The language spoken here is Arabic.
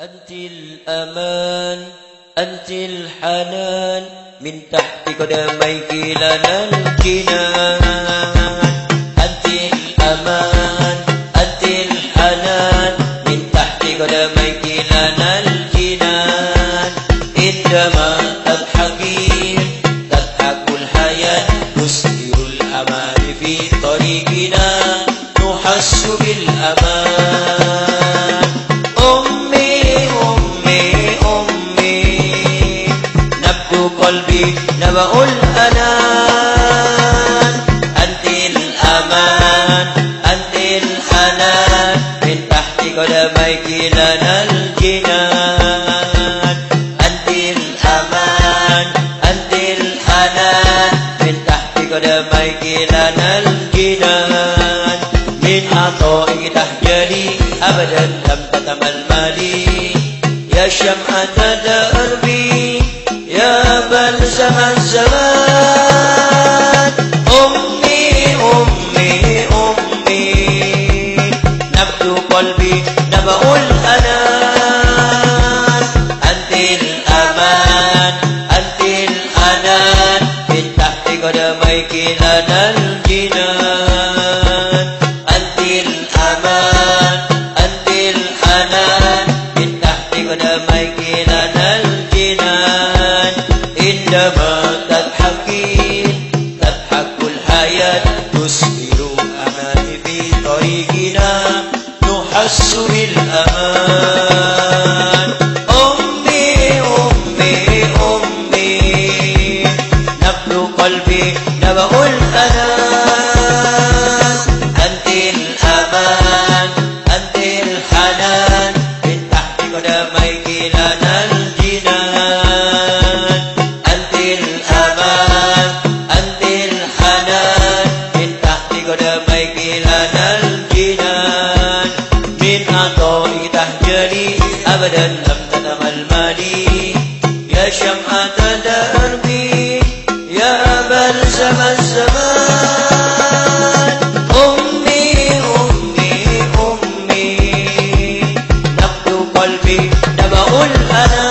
أنت الأمان أنت الحنان من تحت قدميك لنا الجنان أنت الأمان أنت الحنان من تحت قدميك لنا الجنان عندما تضحكين تضحك الحياة تسهر الأمان في طريقنا. نحس بالأمان. قلبي نبأ الأنان. أنت الأمان أنت الحنان. من تحت قدميك لنا الجنان. أنت الأمان أنت الحنان. من تحت قدميك لنا الجنان. من عطائك تحجلي أبدا لم تتململي. يا شمعة قلبي نبأ الأنان أنت الأمان أنت الحنان من تحت قدميك لنا الجنان أنت الأمان أنت الحنان من تحت قدميك لنا الجنان عندما تضحكين تضحك الحياة تسهر أمامي في طريقنا نحس بالأمان أمي أمي أمي. نبل قلبي نبأ الأنان. أنت الأمان أنت الحنان. من تحت قدميك لنا أبدا أبتدم المالي يا شمعة دربي يا أبا الزمن زمان أمي أمي أمي نبض قلبي نبأ الأنام.